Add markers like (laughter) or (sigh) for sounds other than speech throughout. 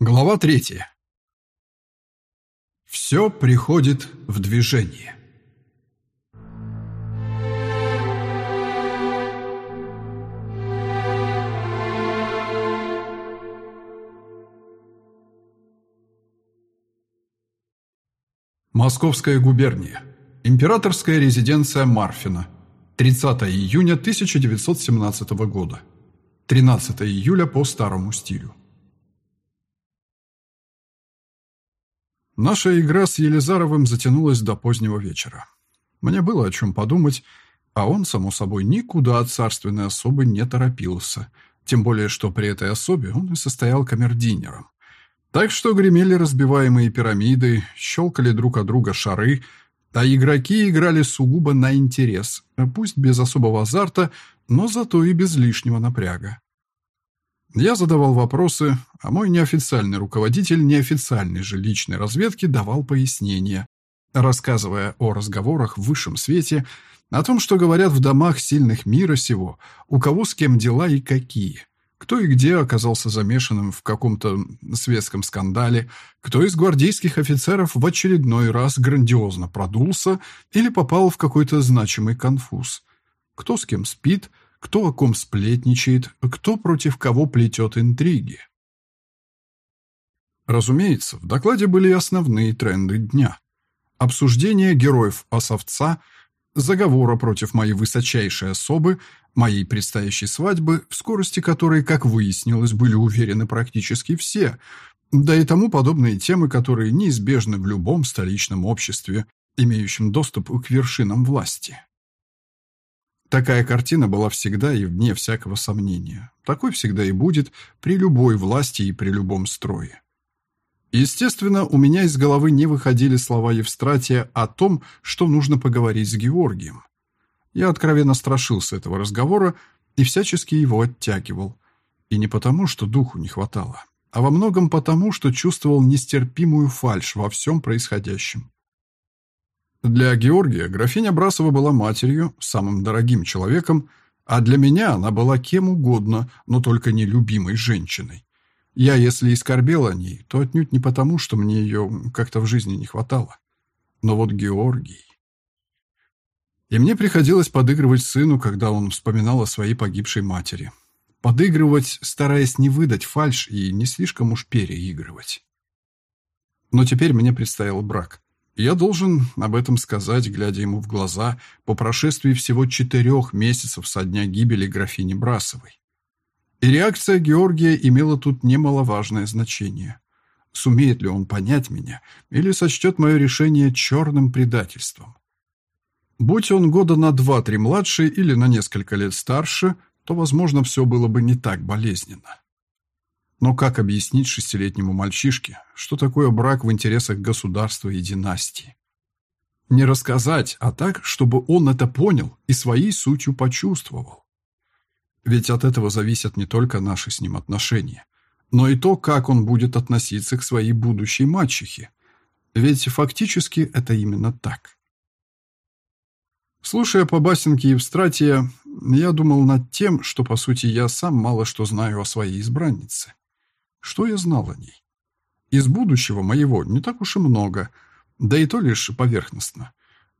Глава третья. Все приходит в движение. Московская губерния. Императорская резиденция Марфина. 30 июня 1917 года. 13 июля по старому стилю. Наша игра с Елизаровым затянулась до позднего вечера. Мне было о чем подумать, а он, само собой, никуда от царственной особы не торопился, тем более, что при этой особе он и состоял камердинером. Так что гремели разбиваемые пирамиды, щелкали друг от друга шары, а игроки играли сугубо на интерес, пусть без особого азарта, но зато и без лишнего напряга. Я задавал вопросы, а мой неофициальный руководитель неофициальной же личной разведки давал пояснения, рассказывая о разговорах в высшем свете, о том, что говорят в домах сильных мира сего, у кого с кем дела и какие – кто и где оказался замешанным в каком-то светском скандале, кто из гвардейских офицеров в очередной раз грандиозно продулся или попал в какой-то значимый конфуз, кто с кем спит, кто о ком сплетничает, кто против кого плетет интриги. Разумеется, в докладе были основные тренды дня. Обсуждение героев Осовца – заговора против моей высочайшей особы, моей предстоящей свадьбы, в скорости которой, как выяснилось, были уверены практически все, да и тому подобные темы, которые неизбежны в любом столичном обществе, имеющем доступ к вершинам власти. Такая картина была всегда и вне всякого сомнения. Такой всегда и будет при любой власти и при любом строе. Естественно, у меня из головы не выходили слова Евстратия о том, что нужно поговорить с Георгием. Я откровенно страшился этого разговора и всячески его оттягивал. И не потому, что духу не хватало, а во многом потому, что чувствовал нестерпимую фальшь во всем происходящем. Для Георгия графиня Брасова была матерью, самым дорогим человеком, а для меня она была кем угодно, но только не любимой женщиной. Я, если и скорбел о ней, то отнюдь не потому, что мне ее как-то в жизни не хватало. Но вот Георгий... И мне приходилось подыгрывать сыну, когда он вспоминал о своей погибшей матери. Подыгрывать, стараясь не выдать фальшь и не слишком уж переигрывать. Но теперь мне предстоял брак. Я должен об этом сказать, глядя ему в глаза, по прошествии всего четырех месяцев со дня гибели графини Брасовой. И реакция Георгия имела тут немаловажное значение. Сумеет ли он понять меня или сочтет мое решение черным предательством? Будь он года на два-три младше или на несколько лет старше, то, возможно, все было бы не так болезненно. Но как объяснить шестилетнему мальчишке, что такое брак в интересах государства и династии? Не рассказать, а так, чтобы он это понял и своей сутью почувствовал. Ведь от этого зависят не только наши с ним отношения, но и то, как он будет относиться к своей будущей мачехе. Ведь фактически это именно так. Слушая по басенке Евстратия, я думал над тем, что, по сути, я сам мало что знаю о своей избраннице. Что я знал о ней? Из будущего моего не так уж и много, да и то лишь поверхностно.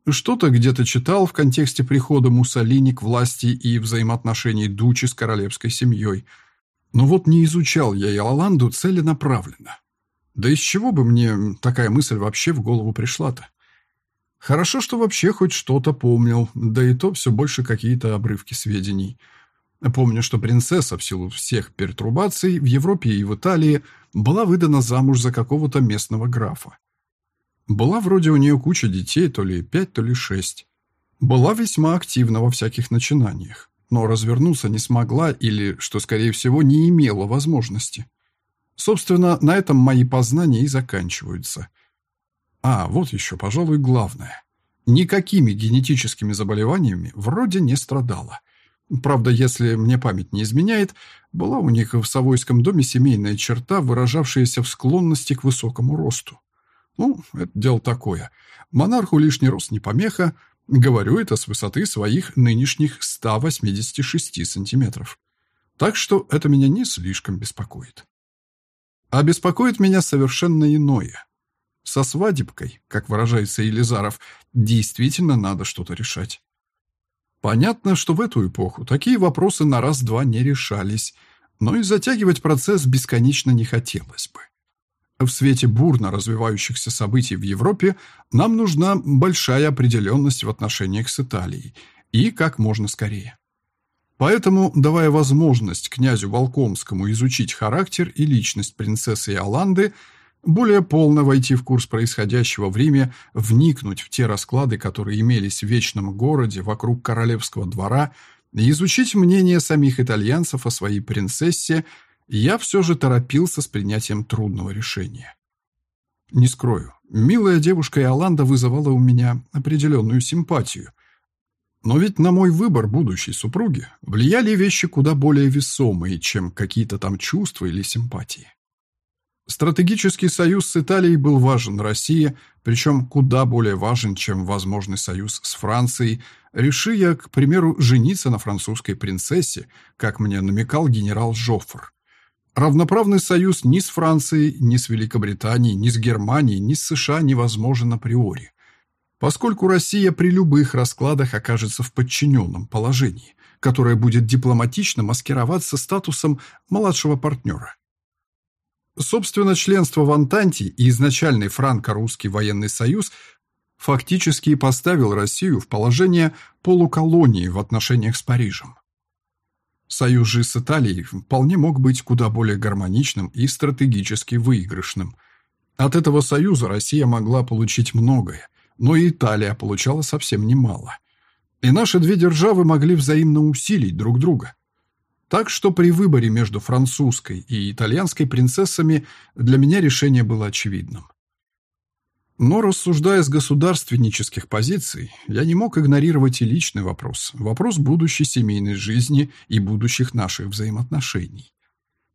Что-то где-то читал в контексте прихода Муссолини к власти и взаимоотношений Дучи с королевской семьей. Но вот не изучал я Иоланду целенаправленно. Да из чего бы мне такая мысль вообще в голову пришла-то? Хорошо, что вообще хоть что-то помнил, да и то все больше какие-то обрывки сведений. Помню, что принцесса в силу всех пертурбаций в Европе и в Италии была выдана замуж за какого-то местного графа. Была вроде у нее куча детей, то ли пять, то ли шесть. Была весьма активна во всяких начинаниях, но развернуться не смогла или, что скорее всего, не имела возможности. Собственно, на этом мои познания и заканчиваются. А, вот еще, пожалуй, главное. Никакими генетическими заболеваниями вроде не страдала. Правда, если мне память не изменяет, была у них в Савойском доме семейная черта, выражавшаяся в склонности к высокому росту. Ну, это дело такое. Монарху лишний рост не помеха. Говорю это с высоты своих нынешних 186 сантиметров. Так что это меня не слишком беспокоит. А беспокоит меня совершенно иное. Со свадебкой, как выражается Елизаров, действительно надо что-то решать. Понятно, что в эту эпоху такие вопросы на раз-два не решались, но и затягивать процесс бесконечно не хотелось бы. В свете бурно развивающихся событий в Европе нам нужна большая определенность в отношениях с Италией, и как можно скорее. Поэтому, давая возможность князю Волкомскому изучить характер и личность принцессы Иоланды, более полно войти в курс происходящего в Риме, вникнуть в те расклады, которые имелись в вечном городе вокруг королевского двора, и изучить мнение самих итальянцев о своей принцессе, я все же торопился с принятием трудного решения. Не скрою, милая девушка Иоланда вызывала у меня определенную симпатию. Но ведь на мой выбор будущей супруги влияли вещи куда более весомые, чем какие-то там чувства или симпатии. Стратегический союз с Италией был важен России, причем куда более важен, чем возможный союз с Францией, реши к примеру, жениться на французской принцессе, как мне намекал генерал Жоффр. Равноправный союз ни с Францией, ни с Великобританией, ни с Германией, ни с США невозможен априори, поскольку Россия при любых раскладах окажется в подчиненном положении, которое будет дипломатично маскироваться статусом младшего партнера. Собственно, членство в Антанте и изначальный франко-русский военный союз фактически и поставил Россию в положение полуколонии в отношениях с Парижем. Союз же с Италией вполне мог быть куда более гармоничным и стратегически выигрышным. От этого союза Россия могла получить многое, но и Италия получала совсем немало. И наши две державы могли взаимно усилить друг друга – так что при выборе между французской и итальянской принцессами для меня решение было очевидным. Но рассуждая с государственнических позиций, я не мог игнорировать и личный вопрос, вопрос будущей семейной жизни и будущих наших взаимоотношений.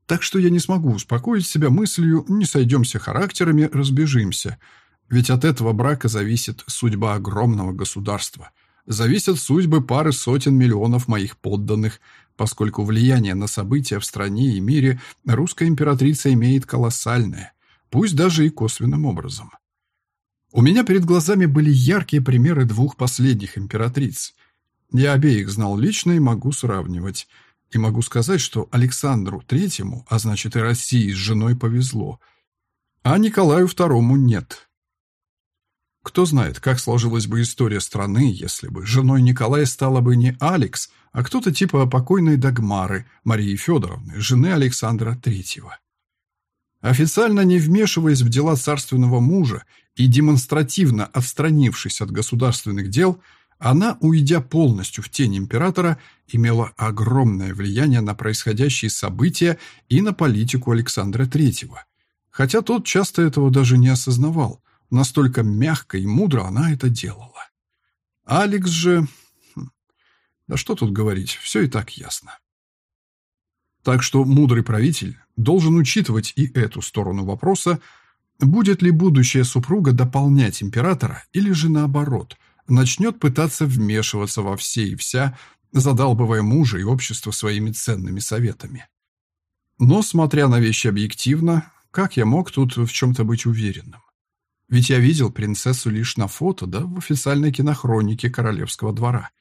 Так что я не смогу успокоить себя мыслью «не сойдемся характерами, разбежимся», ведь от этого брака зависит судьба огромного государства, зависят судьбы пары сотен миллионов моих подданных, поскольку влияние на события в стране и мире русская императрица имеет колоссальное, пусть даже и косвенным образом. У меня перед глазами были яркие примеры двух последних императриц. Я обеих знал лично и могу сравнивать. И могу сказать, что Александру Третьему, а значит и России, с женой повезло, а Николаю Второму нет. Кто знает, как сложилась бы история страны, если бы женой Николая стала бы не Алекс, а кто-то типа покойной Дагмары Марии Федоровны, жены Александра Третьего. Официально не вмешиваясь в дела царственного мужа и демонстративно отстранившись от государственных дел, она, уйдя полностью в тень императора, имела огромное влияние на происходящие события и на политику Александра Третьего. Хотя тот часто этого даже не осознавал, настолько мягко и мудро она это делала. Алекс же да что тут говорить, все и так ясно. Так что мудрый правитель должен учитывать и эту сторону вопроса, будет ли будущая супруга дополнять императора или же наоборот, начнет пытаться вмешиваться во все и вся, задалбывая мужа и общество своими ценными советами. Но, смотря на вещи объективно, как я мог тут в чем-то быть уверенным? Ведь я видел принцессу лишь на фото, да, в официальной кинохронике королевского двора.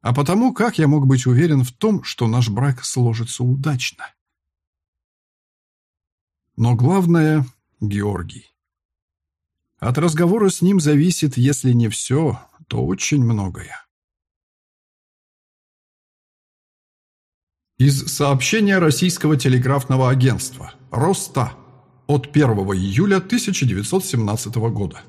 А потому как я мог быть уверен в том, что наш брак сложится удачно? Но главное — Георгий. От разговора с ним зависит, если не все, то очень многое. Из сообщения Российского телеграфного агентства «Роста» от 1 июля 1917 года.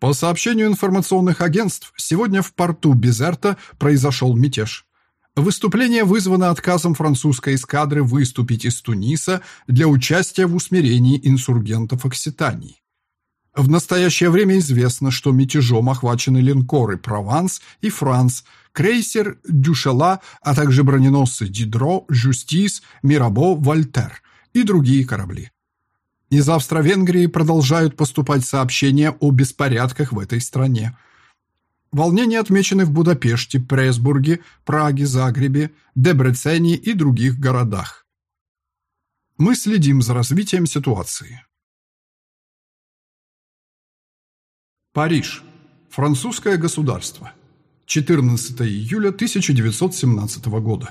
По сообщению информационных агентств, сегодня в порту Безерта произошел мятеж. Выступление вызвано отказом французской эскадры выступить из Туниса для участия в усмирении инсургентов Окситании. В настоящее время известно, что мятежом охвачены линкоры «Прованс» и «Франс», крейсер «Дюшела», а также броненосцы «Дидро», «Жюстис», «Мирабо», «Вольтер» и другие корабли. Из Австро-Венгрии продолжают поступать сообщения о беспорядках в этой стране. Волнения отмечены в Будапеште, Пресбурге, Праге, Загребе, Дебрецене и других городах. Мы следим за развитием ситуации. Париж. Французское государство. 14 июля 1917 года.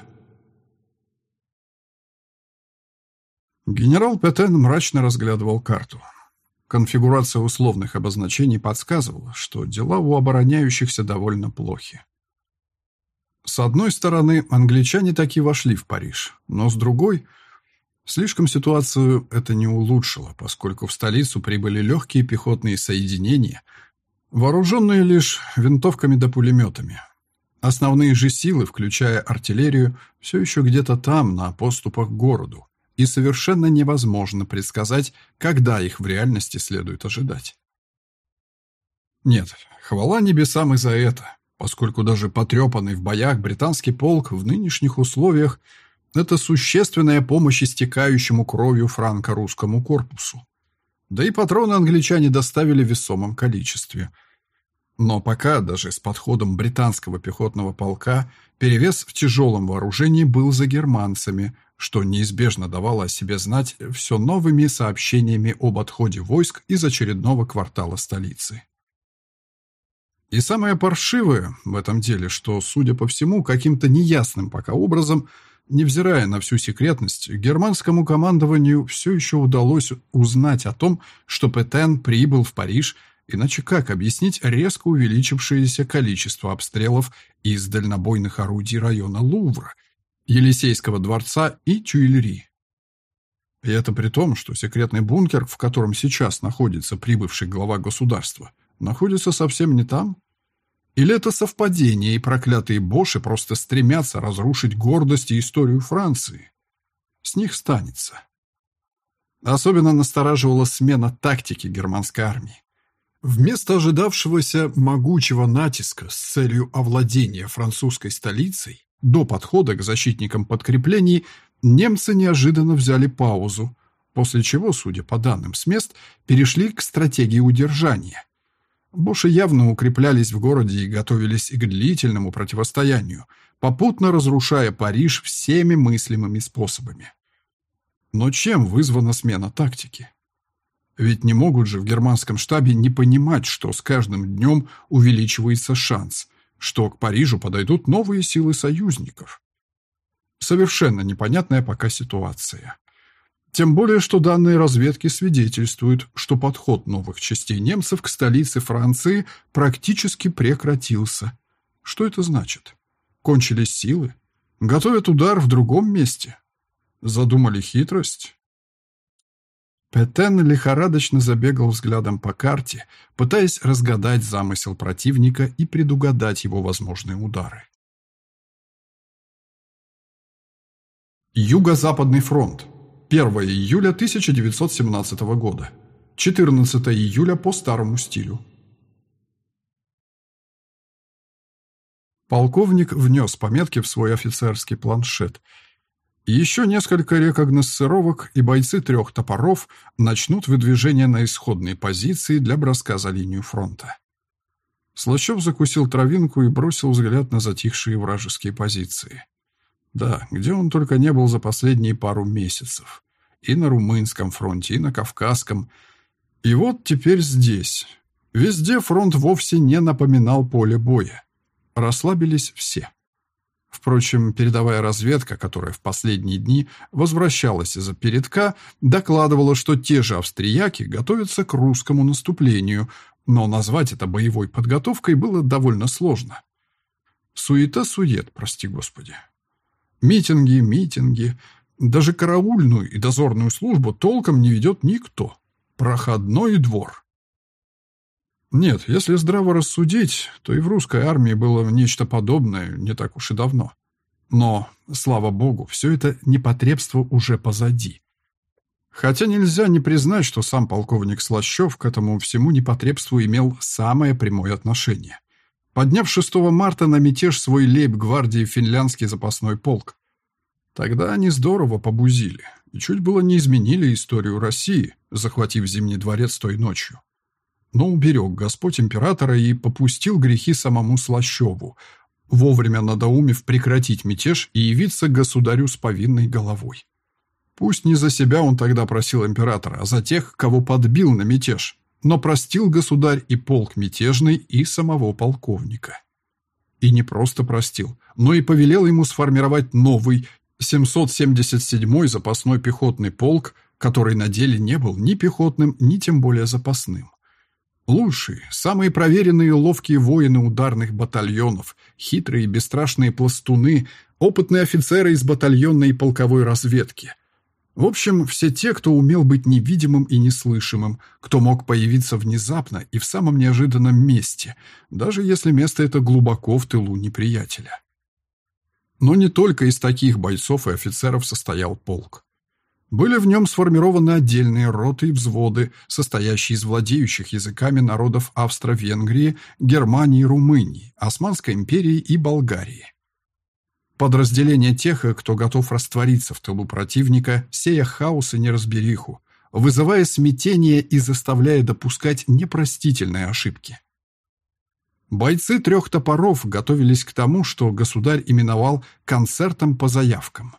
Генерал Петен мрачно разглядывал карту. Конфигурация условных обозначений подсказывала, что дела у обороняющихся довольно плохи. С одной стороны, англичане таки вошли в Париж, но с другой, слишком ситуацию это не улучшило, поскольку в столицу прибыли легкие пехотные соединения, вооруженные лишь винтовками да пулеметами. Основные же силы, включая артиллерию, все еще где-то там, на поступах к городу, и совершенно невозможно предсказать, когда их в реальности следует ожидать. Нет, хвала небесам и за это, поскольку даже потрепанный в боях британский полк в нынешних условиях – это существенная помощь истекающему кровью франко-русскому корпусу. Да и патроны англичане доставили в весомом количестве. Но пока даже с подходом британского пехотного полка перевес в тяжелом вооружении был за германцами – что неизбежно давало о себе знать все новыми сообщениями об отходе войск из очередного квартала столицы. И самое паршивое в этом деле, что, судя по всему, каким-то неясным пока образом, невзирая на всю секретность, германскому командованию все еще удалось узнать о том, что Петен прибыл в Париж, иначе как объяснить резко увеличившееся количество обстрелов из дальнобойных орудий района Лувра – Елисейского дворца и Тюильри. И это при том, что секретный бункер, в котором сейчас находится прибывший глава государства, находится совсем не там. Или это совпадение, и проклятые боши просто стремятся разрушить гордость и историю Франции? С них станется. Особенно настораживала смена тактики германской армии. Вместо ожидавшегося могучего натиска с целью овладения французской столицей, до подхода к защитникам подкреплений немцы неожиданно взяли паузу, после чего, судя по данным с мест, перешли к стратегии удержания. Боши явно укреплялись в городе и готовились к длительному противостоянию, попутно разрушая Париж всеми мыслимыми способами. Но чем вызвана смена тактики? Ведь не могут же в германском штабе не понимать, что с каждым днем увеличивается шанс – что к Парижу подойдут новые силы союзников. Совершенно непонятная пока ситуация. Тем более, что данные разведки свидетельствуют, что подход новых частей немцев к столице Франции практически прекратился. Что это значит? Кончились силы? Готовят удар в другом месте? Задумали хитрость? Петен лихорадочно забегал взглядом по карте, пытаясь разгадать замысел противника и предугадать его возможные удары. Юго-Западный фронт. 1 июля 1917 года. 14 июля по старому стилю. Полковник внес пометки в свой офицерский планшет – еще несколько рекогносцировок, и бойцы трех топоров начнут выдвижение на исходные позиции для броска за линию фронта. Слащев закусил травинку и бросил взгляд на затихшие вражеские позиции. Да, где он только не был за последние пару месяцев. И на Румынском фронте, и на Кавказском. И вот теперь здесь. Везде фронт вовсе не напоминал поле боя. Расслабились все. Впрочем, передовая разведка, которая в последние дни возвращалась из-за передка, докладывала, что те же австрияки готовятся к русскому наступлению, но назвать это боевой подготовкой было довольно сложно. Суета-сует, прости господи. Митинги, митинги. Даже караульную и дозорную службу толком не ведет никто. Проходной двор. Нет, если здраво рассудить, то и в русской армии было нечто подобное не так уж и давно. Но, слава богу, все это непотребство уже позади. Хотя нельзя не признать, что сам полковник Слащев к этому всему непотребству имел самое прямое отношение. Подняв 6 марта на мятеж свой лейб-гвардии финляндский запасной полк. Тогда они здорово побузили и чуть было не изменили историю России, захватив Зимний дворец той ночью но уберег Господь императора и попустил грехи самому Слащеву, вовремя надоумев прекратить мятеж и явиться государю с повинной головой. Пусть не за себя он тогда просил императора, а за тех, кого подбил на мятеж. Но простил государь и полк мятежный, и самого полковника. И не просто простил, но и повелел ему сформировать новый, 777-й запасной пехотный полк, который на деле не был ни пехотным, ни тем более запасным. Лучшие, самые проверенные и ловкие воины ударных батальонов, хитрые и бесстрашные пластуны, опытные офицеры из батальонной и полковой разведки. В общем, все те, кто умел быть невидимым и неслышимым, кто мог появиться внезапно и в самом неожиданном месте, даже если место это глубоко в тылу неприятеля. Но не только из таких бойцов и офицеров состоял полк. Были в нем сформированы отдельные роты и взводы, состоящие из владеющих языками народов Австро-Венгрии, Германии, Румынии, Османской империи и Болгарии. Подразделения тех, кто готов раствориться в тылу противника, сея хаос и неразбериху, вызывая смятение и заставляя допускать непростительные ошибки. Бойцы трех топоров готовились к тому, что государь именовал «концертом по заявкам».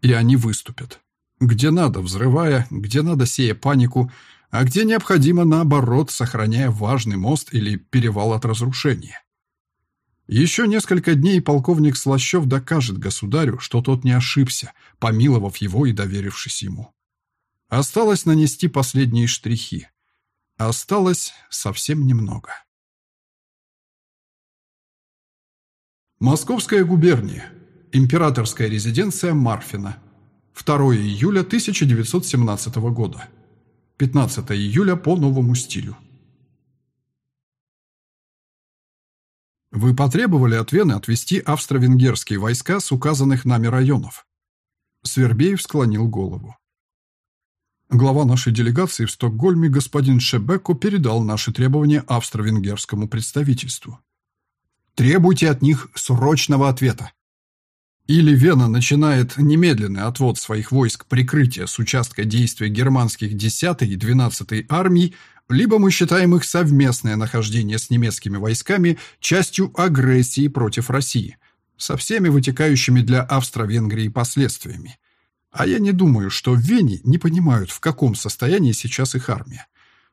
И они выступят. Где надо, взрывая, где надо, сея панику, а где необходимо, наоборот, сохраняя важный мост или перевал от разрушения. Еще несколько дней полковник Слащев докажет государю, что тот не ошибся, помиловав его и доверившись ему. Осталось нанести последние штрихи. Осталось совсем немного. Московская губерния. Императорская резиденция Марфина. 2 июля 1917 года. 15 июля по новому стилю. Вы потребовали от Вены отвести австро-венгерские войска с указанных нами районов. Свербеев склонил голову. Глава нашей делегации в Стокгольме господин Шебеко передал наши требования австро-венгерскому представительству. Требуйте от них срочного ответа. Или Вена начинает немедленный отвод своих войск прикрытия с участка действия германских 10-й и 12-й армий, либо мы считаем их совместное нахождение с немецкими войсками частью агрессии против России, со всеми вытекающими для Австро-Венгрии последствиями. А я не думаю, что в Вене не понимают, в каком состоянии сейчас их армия.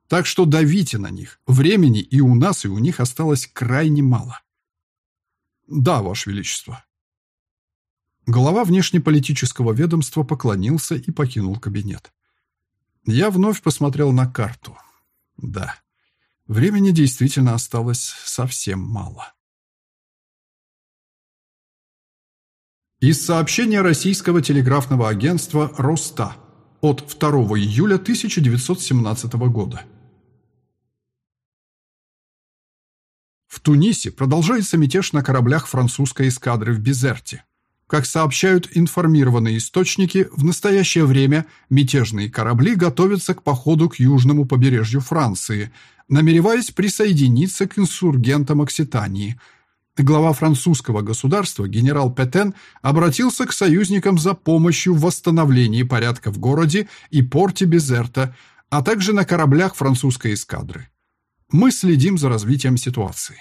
Так что давите на них. Времени и у нас, и у них осталось крайне мало. Да, Ваше Величество. Глава внешнеполитического ведомства поклонился и покинул кабинет. Я вновь посмотрел на карту. Да, времени действительно осталось совсем мало. Из сообщения российского телеграфного агентства «Роста» от 2 июля 1917 года. В Тунисе продолжается мятеж на кораблях французской эскадры в Безерте. Как сообщают информированные источники, в настоящее время мятежные корабли готовятся к походу к южному побережью Франции, намереваясь присоединиться к инсургентам Окситании. Глава французского государства генерал Петен обратился к союзникам за помощью в восстановлении порядка в городе и порте Безерта, а также на кораблях французской эскадры. Мы следим за развитием ситуации.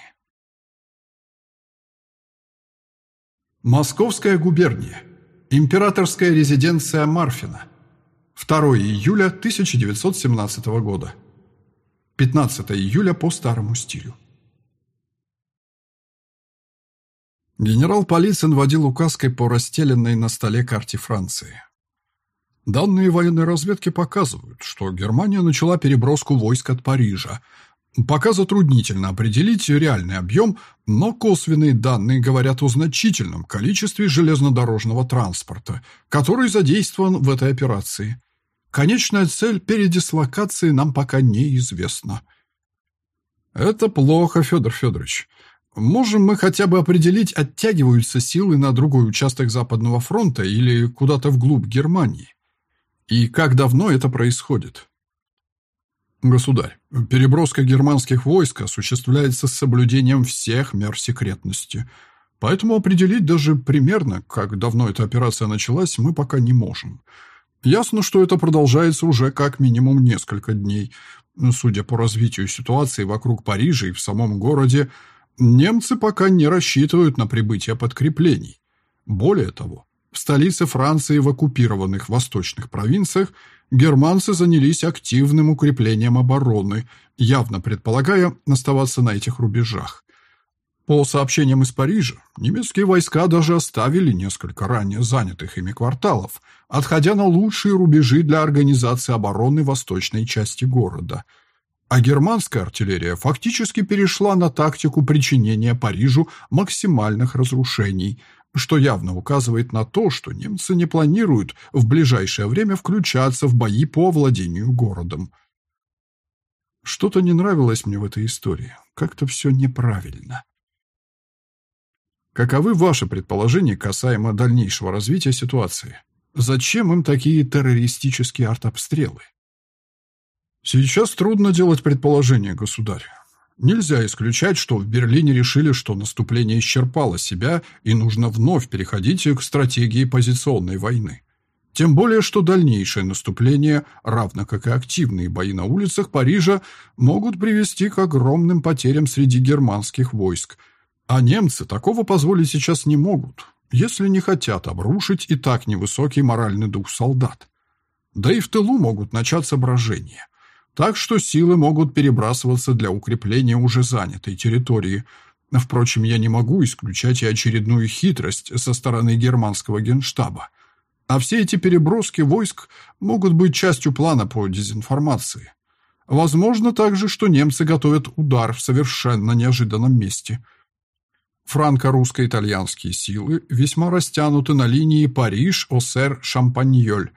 Московская губерния. Императорская резиденция Марфина. 2 июля 1917 года. 15 июля по старому стилю. Генерал Полицин водил указкой по расстеленной на столе карте Франции. Данные военной разведки показывают, что Германия начала переброску войск от Парижа, Пока затруднительно определить реальный объем, но косвенные данные говорят о значительном количестве железнодорожного транспорта, который задействован в этой операции. Конечная цель передислокации нам пока неизвестна. Это плохо, Федор Федорович. Можем мы хотя бы определить, оттягиваются силы на другой участок Западного фронта или куда-то вглубь Германии? И как давно это происходит? Государь, переброска германских войск осуществляется с соблюдением всех мер секретности. Поэтому определить даже примерно, как давно эта операция началась, мы пока не можем. Ясно, что это продолжается уже как минимум несколько дней. Судя по развитию ситуации вокруг Парижа и в самом городе, немцы пока не рассчитывают на прибытие подкреплений. Более того, В столице Франции в оккупированных восточных провинциях германцы занялись активным укреплением обороны, явно предполагая оставаться на этих рубежах. По сообщениям из Парижа, немецкие войска даже оставили несколько ранее занятых ими кварталов, отходя на лучшие рубежи для организации обороны восточной части города. А германская артиллерия фактически перешла на тактику причинения Парижу максимальных разрушений, что явно указывает на то, что немцы не планируют в ближайшее время включаться в бои по овладению городом. Что-то не нравилось мне в этой истории. Как-то все неправильно. Каковы ваши предположения касаемо дальнейшего развития ситуации? Зачем им такие террористические артобстрелы? Сейчас трудно делать предположения, государь. Нельзя исключать, что в Берлине решили, что наступление исчерпало себя и нужно вновь переходить к стратегии позиционной войны. Тем более, что дальнейшее наступление, равно как и активные бои на улицах Парижа, могут привести к огромным потерям среди германских войск – а немцы такого позволить сейчас не могут, если не хотят обрушить и так невысокий моральный дух солдат. Да и в тылу могут начаться брожения. Так что силы могут перебрасываться для укрепления уже занятой территории. Впрочем, я не могу исключать и очередную хитрость со стороны германского генштаба. А все эти переброски войск могут быть частью плана по дезинформации. Возможно также, что немцы готовят удар в совершенно неожиданном месте – Франко-русско-итальянские силы весьма растянуты на линии Париж-Осер-Шампаньоль.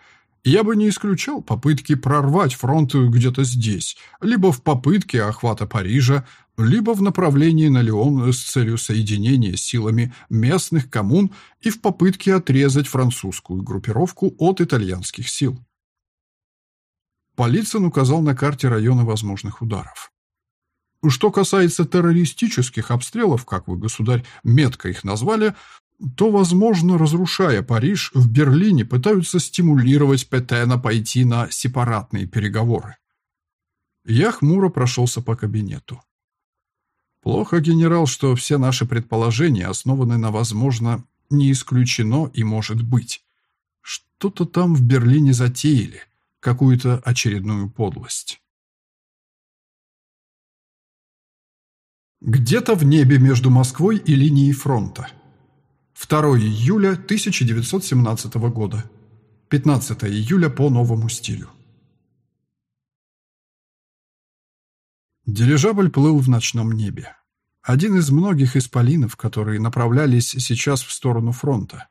Я бы не исключал попытки прорвать фронт где-то здесь, либо в попытке охвата Парижа, либо в направлении на Леон с целью соединения силами местных коммун и в попытке отрезать французскую группировку от итальянских сил. Полицин указал на карте районы возможных ударов. Что касается террористических обстрелов, как вы, государь, метко их назвали, то, возможно, разрушая Париж, в Берлине пытаются стимулировать Петена пойти на сепаратные переговоры. Я хмуро прошелся по кабинету. Плохо, генерал, что все наши предположения основаны на, возможно, не исключено и может быть. Что-то там в Берлине затеяли, какую-то очередную подлость. Где-то в небе между Москвой и линией фронта. 2 июля 1917 года. 15 июля по новому стилю. Дирижабль плыл в ночном небе. Один из многих исполинов, которые направлялись сейчас в сторону фронта.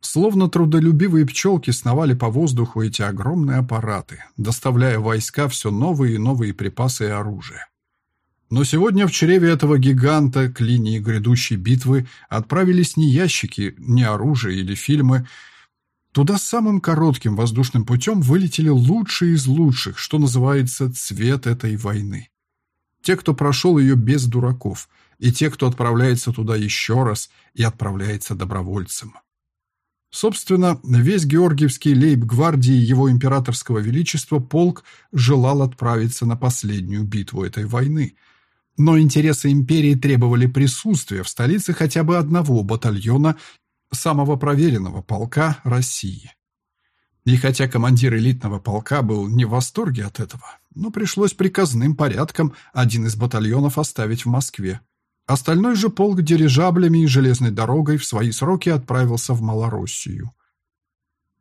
Словно трудолюбивые пчелки сновали по воздуху эти огромные аппараты, доставляя войска все новые и новые припасы и оружие. Но сегодня в чреве этого гиганта к линии грядущей битвы отправились не ящики, не оружие или фильмы. Туда самым коротким воздушным путем вылетели лучшие из лучших, что называется, цвет этой войны. Те, кто прошел ее без дураков, и те, кто отправляется туда еще раз и отправляется добровольцем. Собственно, весь Георгиевский лейб-гвардии его императорского величества полк желал отправиться на последнюю битву этой войны – но интересы империи требовали присутствия в столице хотя бы одного батальона самого проверенного полка России. И хотя командир элитного полка был не в восторге от этого, но пришлось приказным порядком один из батальонов оставить в Москве. Остальной же полк дирижаблями и железной дорогой в свои сроки отправился в Малороссию.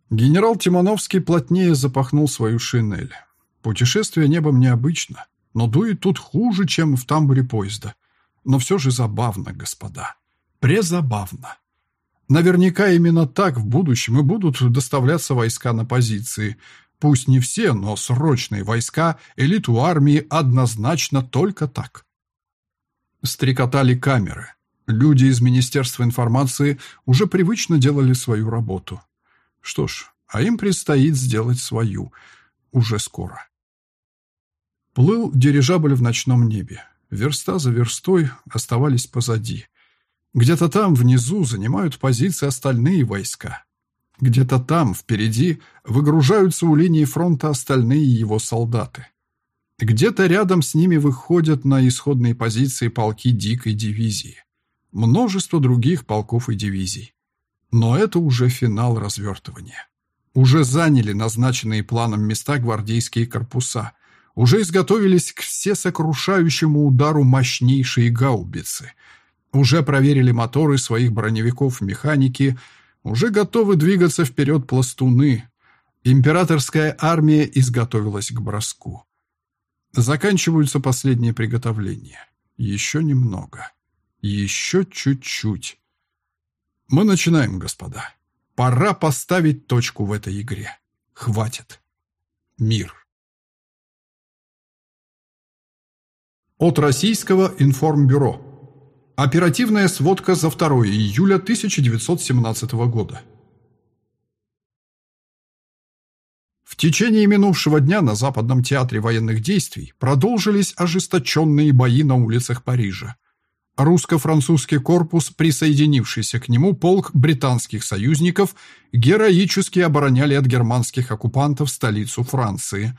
Генерал Тимоновский плотнее запахнул свою шинель. Путешествие небом необычно но дует тут хуже, чем в тамбуре поезда. Но все же забавно, господа. Презабавно. Наверняка именно так в будущем и будут доставляться войска на позиции. Пусть не все, но срочные войска, элиту армии однозначно только так. Стрекотали камеры. Люди из Министерства информации уже привычно делали свою работу. Что ж, а им предстоит сделать свою. Уже скоро. Плыл дирижабль в ночном небе. Верста за верстой оставались позади. Где-то там, внизу, занимают позиции остальные войска. Где-то там, впереди, выгружаются у линии фронта остальные его солдаты. Где-то рядом с ними выходят на исходные позиции полки дикой дивизии. Множество других полков и дивизий. Но это уже финал развертывания. Уже заняли назначенные планом места гвардейские корпуса. Уже изготовились к всесокрушающему удару мощнейшие гаубицы. Уже проверили моторы своих броневиков механики. Уже готовы двигаться вперед пластуны. Императорская армия изготовилась к броску. Заканчиваются последние приготовления. Еще немного. Еще чуть-чуть. Мы начинаем, господа. Пора поставить точку в этой игре. Хватит. Мир. От Российского информбюро. Оперативная сводка за 2 июля 1917 года. В течение минувшего дня на Западном театре военных действий продолжились ожесточенные бои на улицах Парижа. Русско-французский корпус, присоединившийся к нему полк британских союзников, героически обороняли от германских оккупантов столицу Франции.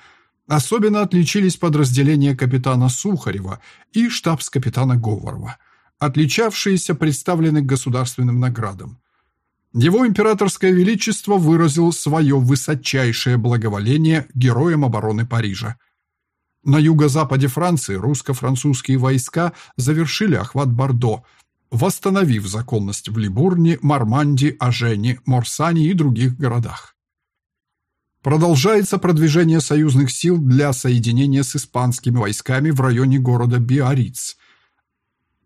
Особенно отличились подразделения капитана Сухарева и штабс-капитана Говорова, отличавшиеся представлены государственным наградам. Его императорское величество выразил свое высочайшее благоволение героям обороны Парижа. На юго-западе Франции русско-французские войска завершили охват Бордо, восстановив законность в Либурне, Марманде, Ажене, Морсане и других городах. Продолжается продвижение союзных сил для соединения с испанскими войсками в районе города Биарриц.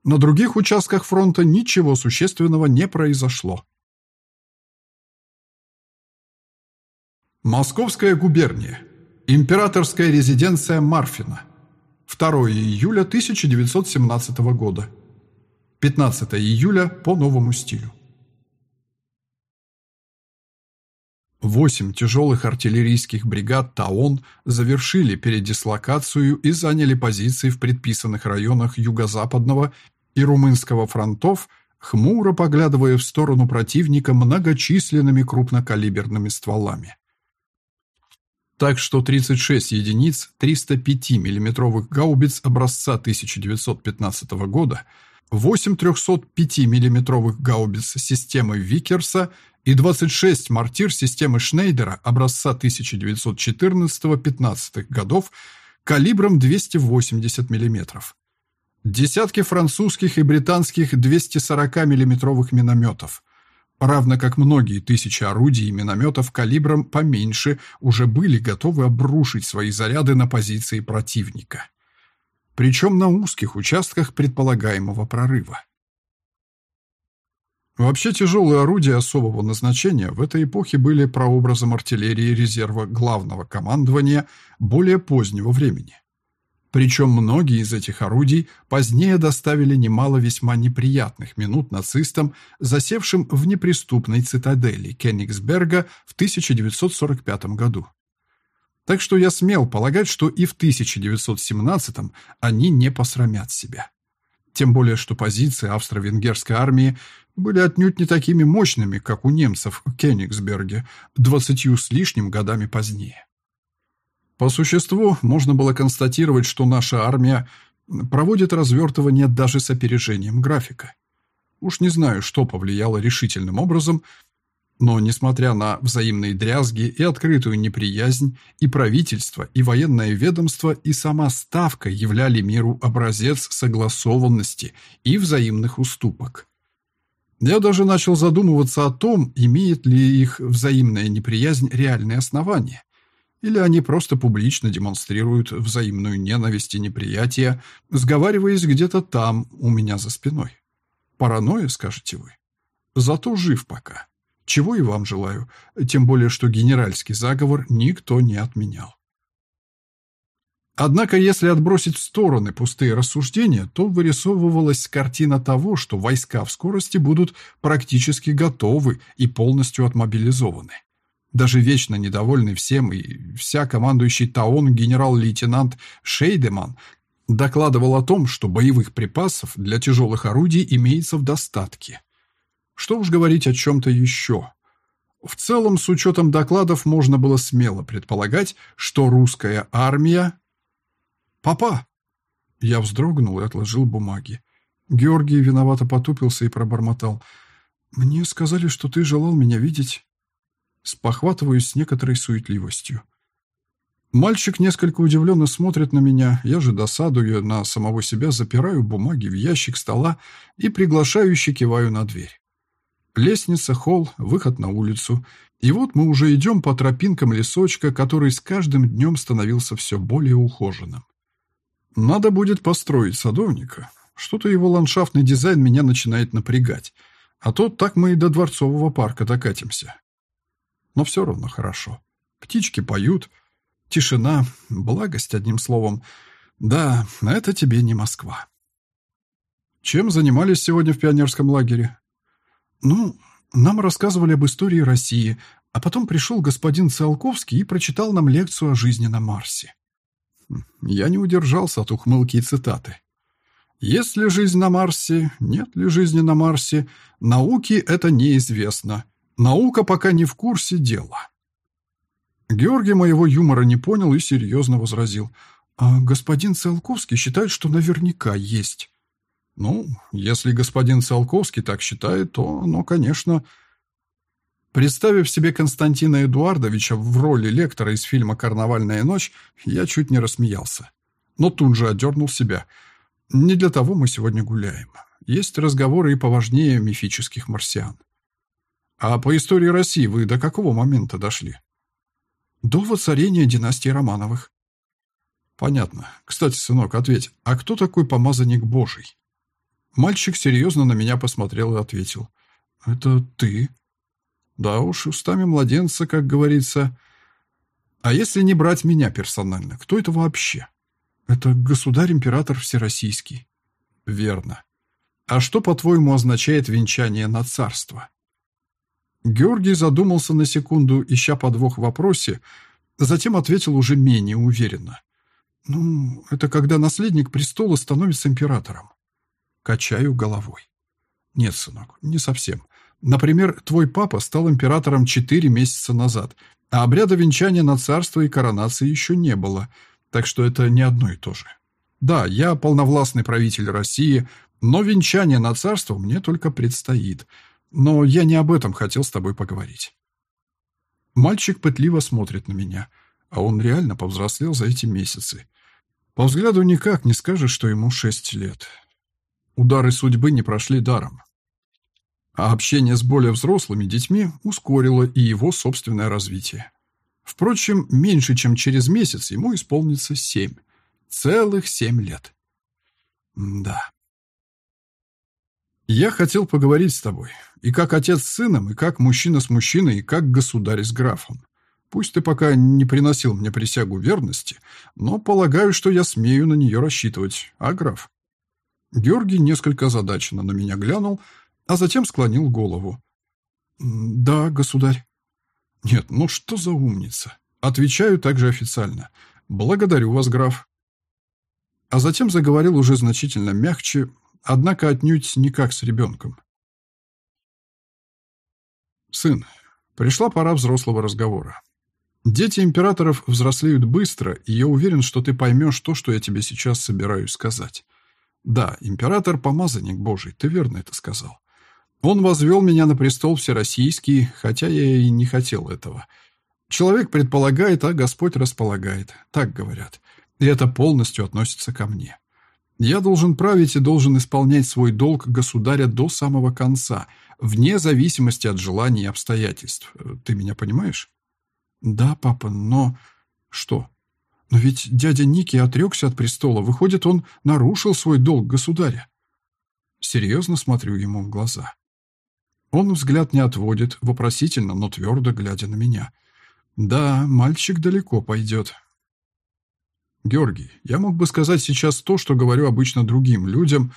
На других участках фронта ничего существенного не произошло. Московская губерния. Императорская резиденция Марфина. 2 июля 1917 года. 15 июля по новому стилю. Восемь тяжелых артиллерийских бригад ТАОН завершили передислокацию и заняли позиции в предписанных районах Юго-Западного и Румынского фронтов, хмуро поглядывая в сторону противника многочисленными крупнокалиберными стволами. Так что 36 единиц 305 миллиметровых гаубиц образца 1915 года, 8 305 миллиметровых гаубиц системы Викерса и 26 мортир системы Шнейдера образца 1914-15 годов калибром 280 мм. Десятки французских и британских 240 миллиметровых минометов – равно как многие тысячи орудий и минометов калибром поменьше уже были готовы обрушить свои заряды на позиции противника. Причем на узких участках предполагаемого прорыва. Вообще тяжелые орудия особого назначения в этой эпохе были прообразом артиллерии резерва главного командования более позднего времени. Причем многие из этих орудий позднее доставили немало весьма неприятных минут нацистам, засевшим в неприступной цитадели Кенигсберга в 1945 году. Так что я смел полагать, что и в 1917 они не посрамят себя. Тем более, что позиции австро-венгерской армии были отнюдь не такими мощными, как у немцев в Кенигсберге, двадцатью с лишним годами позднее. По существу, можно было констатировать, что наша армия проводит развертывание даже с опережением графика. Уж не знаю, что повлияло решительным образом, но, несмотря на взаимные дрязги и открытую неприязнь, и правительство, и военное ведомство, и сама Ставка являли миру образец согласованности и взаимных уступок. Я даже начал задумываться о том, имеет ли их взаимная неприязнь реальные основания – или они просто публично демонстрируют взаимную ненависть и неприятие, сговариваясь где-то там, у меня за спиной. Паранойя, скажете вы. Зато жив пока. Чего и вам желаю, тем более, что генеральский заговор никто не отменял. Однако, если отбросить в стороны пустые рассуждения, то вырисовывалась картина того, что войска в скорости будут практически готовы и полностью отмобилизованы. Даже вечно недовольный всем и вся командующий ТАОН генерал-лейтенант Шейдеман докладывал о том, что боевых припасов для тяжелых орудий имеется в достатке. Что уж говорить о чем-то еще. В целом, с учетом докладов, можно было смело предполагать, что русская армия... «Папа!» Я вздрогнул и отложил бумаги. Георгий виновато потупился и пробормотал. Мне сказали, что ты желал меня видеть. Спохватываюсь с некоторой суетливостью. Мальчик несколько удивленно смотрит на меня, я же досадую на самого себя, запираю бумаги в ящик стола и приглашающе киваю на дверь. Лестница, холл, выход на улицу. И вот мы уже идем по тропинкам лесочка, который с каждым днем становился все более ухоженным. Надо будет построить садовника. Что-то его ландшафтный дизайн меня начинает напрягать. А то так мы и до Дворцового парка докатимся. Но все равно хорошо. Птички поют. Тишина, благость, одним словом. Да, это тебе не Москва. Чем занимались сегодня в пионерском лагере? Ну, нам рассказывали об истории России, а потом пришел господин Циолковский и прочитал нам лекцию о жизни на Марсе. Я не удержался от ухмылки и цитаты. Есть ли жизнь на Марсе, нет ли жизни на Марсе, науке это неизвестно. Наука пока не в курсе дела. Георгий моего юмора не понял и серьезно возразил. А господин Циолковский считает, что наверняка есть. Ну, если господин Циолковский так считает, то, ну, конечно... Представив себе Константина Эдуардовича в роли лектора из фильма «Карнавальная ночь», я чуть не рассмеялся. Но тут же одернул себя. Не для того мы сегодня гуляем. Есть разговоры и поважнее мифических марсиан. А по истории России вы до какого момента дошли? До воцарения династии Романовых. Понятно. Кстати, сынок, ответь, а кто такой помазанник Божий? Мальчик серьезно на меня посмотрел и ответил. Это ты? Да уж, устами младенца, как говорится. А если не брать меня персонально, кто это вообще? Это государь-император Всероссийский. Верно. А что, по-твоему, означает венчание на царство? Георгий задумался на секунду, ища подвох в вопросе, затем ответил уже менее уверенно. «Ну, это когда наследник престола становится императором». Качаю головой. «Нет, сынок, не совсем. Например, твой папа стал императором четыре месяца назад, а обряда венчания на царство и коронации еще не было, так что это не одно и то же. Да, я полновластный правитель России, но венчание на царство мне только предстоит. Но я не об этом хотел с тобой поговорить. Мальчик пытливо смотрит на меня, а он реально повзрослел за эти месяцы. По взгляду никак не скажешь, что ему шесть лет. Удары судьбы не прошли даром а общение с более взрослыми детьми ускорило и его собственное развитие. Впрочем, меньше чем через месяц ему исполнится семь. Целых семь лет. да. Я хотел поговорить с тобой. И как отец с сыном, и как мужчина с мужчиной, и как государь с графом. Пусть ты пока не приносил мне присягу верности, но полагаю, что я смею на нее рассчитывать. А граф? Георгий несколько озадаченно на меня глянул, а затем склонил голову. «Да, государь». «Нет, ну что за умница?» Отвечаю также официально. «Благодарю вас, граф». А затем заговорил уже значительно мягче, однако отнюдь не как с ребенком. «Сын, пришла пора взрослого разговора. Дети императоров взрослеют быстро, и я уверен, что ты поймешь то, что я тебе сейчас собираюсь сказать. Да, император – помазанник Божий, ты верно это сказал. Он возвел меня на престол всероссийский, хотя я и не хотел этого. Человек предполагает, а Господь располагает, так говорят. И это полностью относится ко мне. Я должен править и должен исполнять свой долг государя до самого конца, вне зависимости от желаний и обстоятельств. Ты меня понимаешь? Да, папа, но... Что? Но ведь дядя Ники отрекся от престола. Выходит, он нарушил свой долг государя. Серьезно смотрю ему в глаза. Он взгляд не отводит, вопросительно, но твердо глядя на меня. «Да, мальчик далеко пойдет». «Георгий, я мог бы сказать сейчас то, что говорю обычно другим людям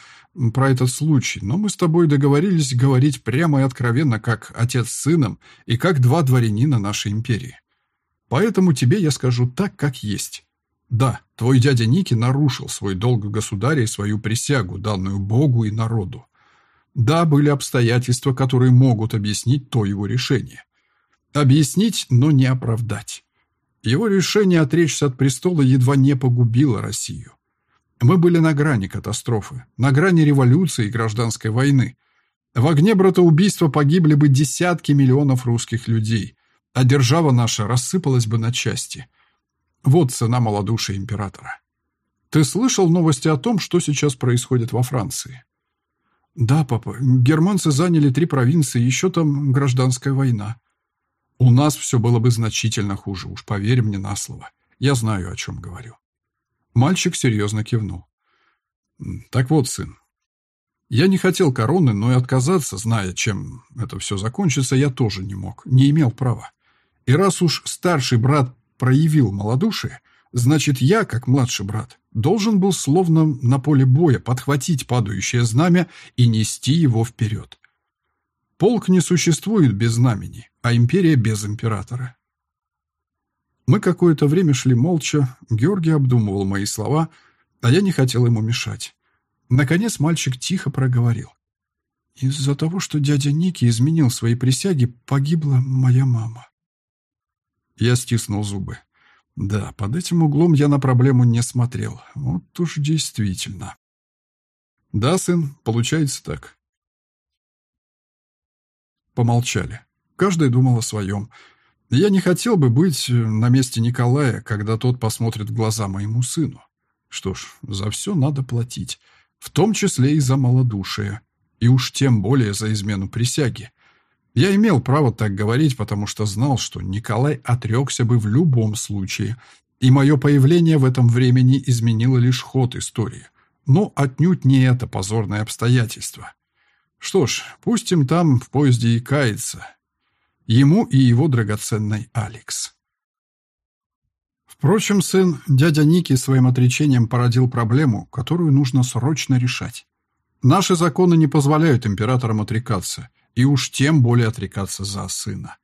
про этот случай, но мы с тобой договорились говорить прямо и откровенно, как отец с сыном и как два дворянина нашей империи. Поэтому тебе я скажу так, как есть. Да, твой дядя Ники нарушил свой долг государя и свою присягу, данную Богу и народу. Да, были обстоятельства, которые могут объяснить то его решение. Объяснить, но не оправдать. Его решение отречься от престола едва не погубило Россию. Мы были на грани катастрофы, на грани революции и гражданской войны. В огне братоубийства погибли бы десятки миллионов русских людей, а держава наша рассыпалась бы на части. Вот цена малодушия императора. Ты слышал новости о том, что сейчас происходит во Франции? Да, папа, германцы заняли три провинции, еще там гражданская война. У нас все было бы значительно хуже, уж поверь мне на слово. Я знаю, о чем говорю. Мальчик серьезно кивнул. Так вот, сын, я не хотел короны, но и отказаться, зная, чем это все закончится, я тоже не мог, не имел права. И раз уж старший брат проявил малодушие, значит, я, как младший брат, должен был словно на поле боя подхватить падающее знамя и нести его вперед. Полк не существует без знамени, а империя без императора. Мы какое-то время шли молча, Георгий обдумывал мои слова, а я не хотел ему мешать. Наконец мальчик тихо проговорил. «Из-за того, что дядя Ники изменил свои присяги, погибла моя мама». Я стиснул зубы. Да, под этим углом я на проблему не смотрел. Вот уж действительно. Да, сын, получается так. Помолчали. Каждый думал о своем. Я не хотел бы быть на месте Николая, когда тот посмотрит в глаза моему сыну. Что ж, за все надо платить в том числе и за малодушие, и уж тем более за измену присяги. Я имел право так говорить, потому что знал, что Николай отрекся бы в любом случае, и мое появление в этом времени изменило лишь ход истории. Но отнюдь не это позорное обстоятельство. Что ж, пусть им там в поезде и кается. Ему и его драгоценный Алекс. Впрочем, сын, дядя Ники своим отречением породил проблему, которую нужно срочно решать. Наши законы не позволяют императорам отрекаться, и уж тем более отрекаться за сына.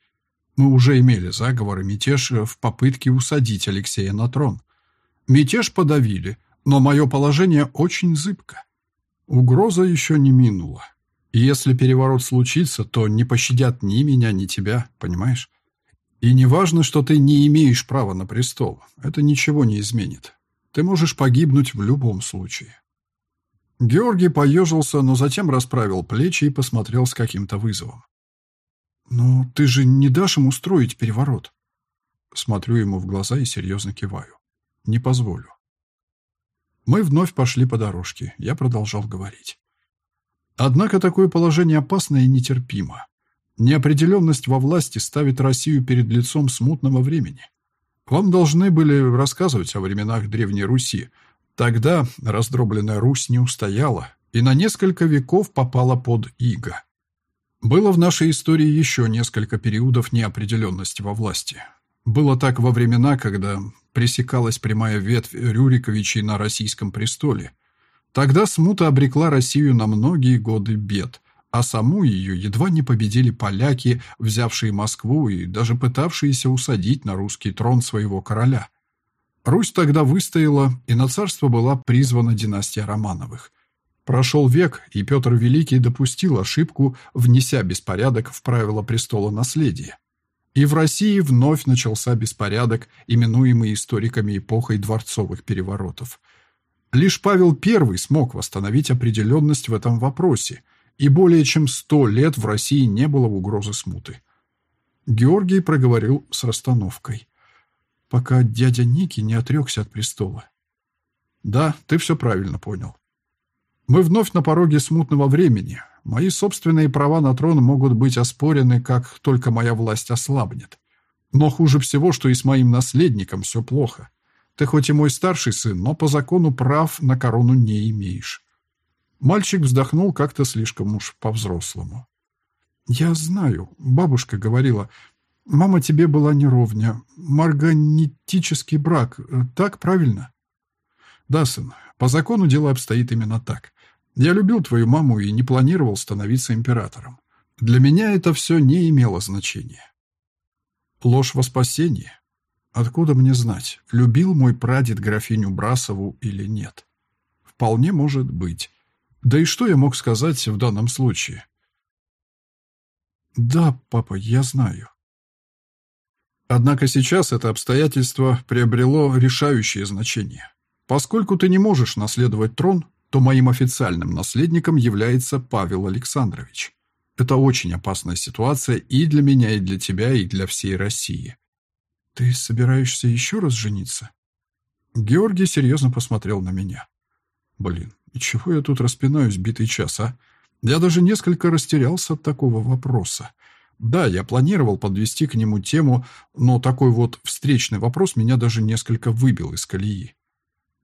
Мы уже имели заговор и мятеж в попытке усадить Алексея на трон. Мятеж подавили, но мое положение очень зыбко. Угроза еще не минула. И если переворот случится, то не пощадят ни меня, ни тебя, понимаешь? И не важно, что ты не имеешь права на престол. Это ничего не изменит. Ты можешь погибнуть в любом случае. Георгий поежился, но затем расправил плечи и посмотрел с каким-то вызовом. «Но ты же не дашь им устроить переворот?» Смотрю ему в глаза и серьезно киваю. «Не позволю». Мы вновь пошли по дорожке. Я продолжал говорить. Однако такое положение опасно и нетерпимо. Неопределенность во власти ставит Россию перед лицом смутного времени. Вам должны были рассказывать о временах Древней Руси. Тогда раздробленная Русь не устояла и на несколько веков попала под иго. Было в нашей истории еще несколько периодов неопределенности во власти. Было так во времена, когда пресекалась прямая ветвь Рюриковичей на российском престоле. Тогда смута обрекла Россию на многие годы бед, а саму ее едва не победили поляки, взявшие Москву и даже пытавшиеся усадить на русский трон своего короля. Русь тогда выстояла, и на царство была призвана династия Романовых. Прошел век, и Петр Великий допустил ошибку, внеся беспорядок в правила престола наследия. И в России вновь начался беспорядок, именуемый историками эпохой дворцовых переворотов. Лишь Павел I смог восстановить определенность в этом вопросе – и более чем сто лет в России не было угрозы смуты. Георгий проговорил с расстановкой. Пока дядя Ники не отрекся от престола. Да, ты все правильно понял. Мы вновь на пороге смутного времени. Мои собственные права на трон могут быть оспорены, как только моя власть ослабнет. Но хуже всего, что и с моим наследником все плохо. Ты хоть и мой старший сын, но по закону прав на корону не имеешь. Мальчик вздохнул как-то слишком уж по-взрослому. «Я знаю. Бабушка говорила. Мама тебе была неровня. Марганетический брак. Так правильно?» «Да, сын. По закону дело обстоит именно так. Я любил твою маму и не планировал становиться императором. Для меня это все не имело значения». «Ложь во спасение? Откуда мне знать, любил мой прадед графиню Брасову или нет?» «Вполне может быть». Да и что я мог сказать в данном случае? Да, папа, я знаю. Однако сейчас это обстоятельство приобрело решающее значение. Поскольку ты не можешь наследовать трон, то моим официальным наследником является Павел Александрович. Это очень опасная ситуация и для меня, и для тебя, и для всей России. Ты собираешься еще раз жениться? Георгий серьезно посмотрел на меня. Блин, чего я тут распинаюсь битый час, а? Я даже несколько растерялся от такого вопроса. Да, я планировал подвести к нему тему, но такой вот встречный вопрос меня даже несколько выбил из колеи.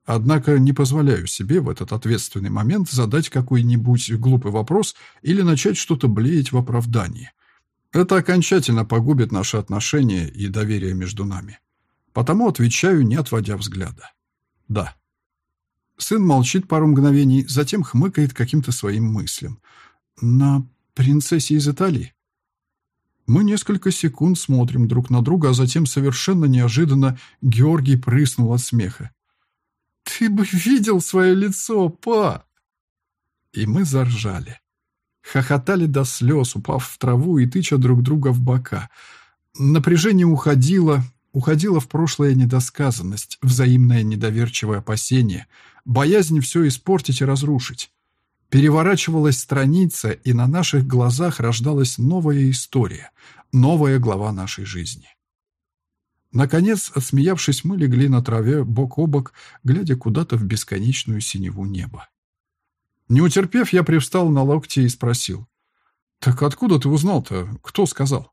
Однако не позволяю себе в этот ответственный момент задать какой-нибудь глупый вопрос или начать что-то блеять в оправдании. Это окончательно погубит наши отношения и доверие между нами. Потому отвечаю, не отводя взгляда. Да. Сын молчит пару мгновений, затем хмыкает каким-то своим мыслям. На принцессе из Италии? Мы несколько секунд смотрим друг на друга, а затем совершенно неожиданно Георгий прыснул от смеха. «Ты бы видел свое лицо, па!» И мы заржали. Хохотали до слез, упав в траву и тыча друг друга в бока. Напряжение уходило, уходила в прошлое недосказанность, взаимное недоверчивое опасение, боязнь все испортить и разрушить. Переворачивалась страница, и на наших глазах рождалась новая история, новая глава нашей жизни. Наконец, отсмеявшись, мы легли на траве бок о бок, глядя куда-то в бесконечную синеву неба. Не утерпев, я привстал на локте и спросил. «Так откуда ты узнал-то? Кто сказал?»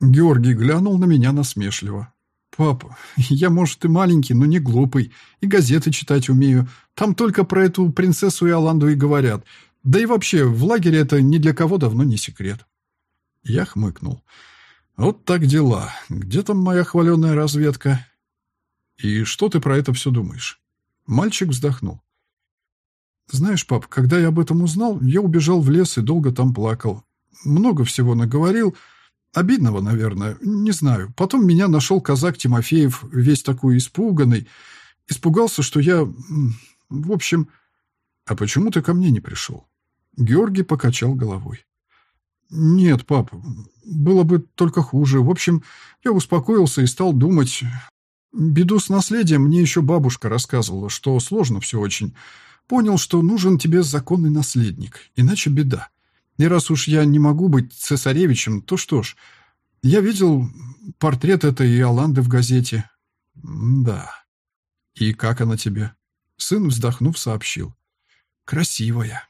Георгий глянул на меня насмешливо. «Папа, (laughs) я, может, и маленький, но не глупый, и газеты читать умею. Там только про эту принцессу Иоланду и говорят. Да и вообще, в лагере это ни для кого давно не секрет». Я хмыкнул. «Вот так дела. Где там моя хваленая разведка?» «И что ты про это все думаешь?» Мальчик вздохнул. «Знаешь, пап, когда я об этом узнал, я убежал в лес и долго там плакал. Много всего наговорил, Обидного, наверное, не знаю. Потом меня нашел казак Тимофеев, весь такой испуганный. Испугался, что я... В общем... А почему ты ко мне не пришел? Георгий покачал головой. Нет, пап, было бы только хуже. В общем, я успокоился и стал думать. Беду с наследием мне еще бабушка рассказывала, что сложно все очень. Понял, что нужен тебе законный наследник, иначе беда. И раз уж я не могу быть цесаревичем, то что ж, я видел портрет этой Иоланды в газете. Да. И как она тебе? Сын, вздохнув, сообщил. Красивая.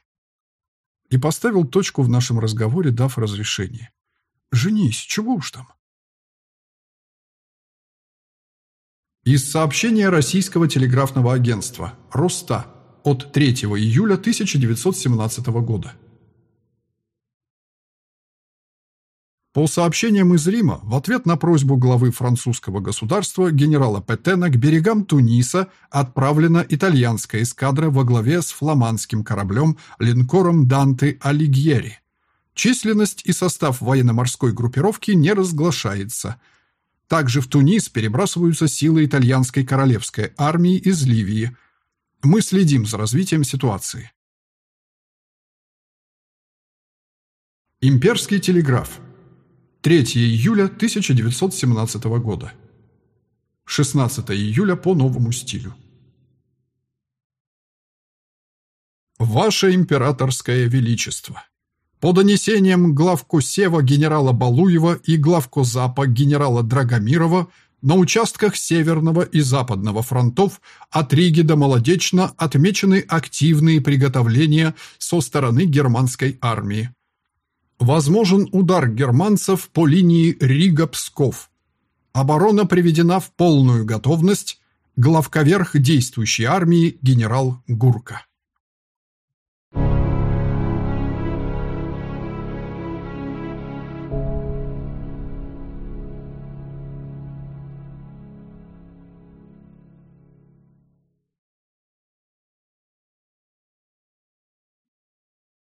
И поставил точку в нашем разговоре, дав разрешение. Женись, чего уж там. Из сообщения Российского телеграфного агентства «Роста» от 3 июля 1917 года. По сообщениям из Рима, в ответ на просьбу главы французского государства генерала Петена к берегам Туниса отправлена итальянская эскадра во главе с фламандским кораблем линкором Данте Алигьери. Численность и состав военно-морской группировки не разглашается. Также в Тунис перебрасываются силы итальянской королевской армии из Ливии. Мы следим за развитием ситуации. Имперский телеграф 3 июля 1917 года. 16 июля по новому стилю. Ваше императорское величество. По донесениям главку Сева генерала Балуева и главку Запа генерала Драгомирова на участках Северного и Западного фронтов от Риги до Молодечно отмечены активные приготовления со стороны германской армии. Возможен удар германцев по линии Рига-Псков. Оборона приведена в полную готовность. Главковерх действующей армии генерал Гурка.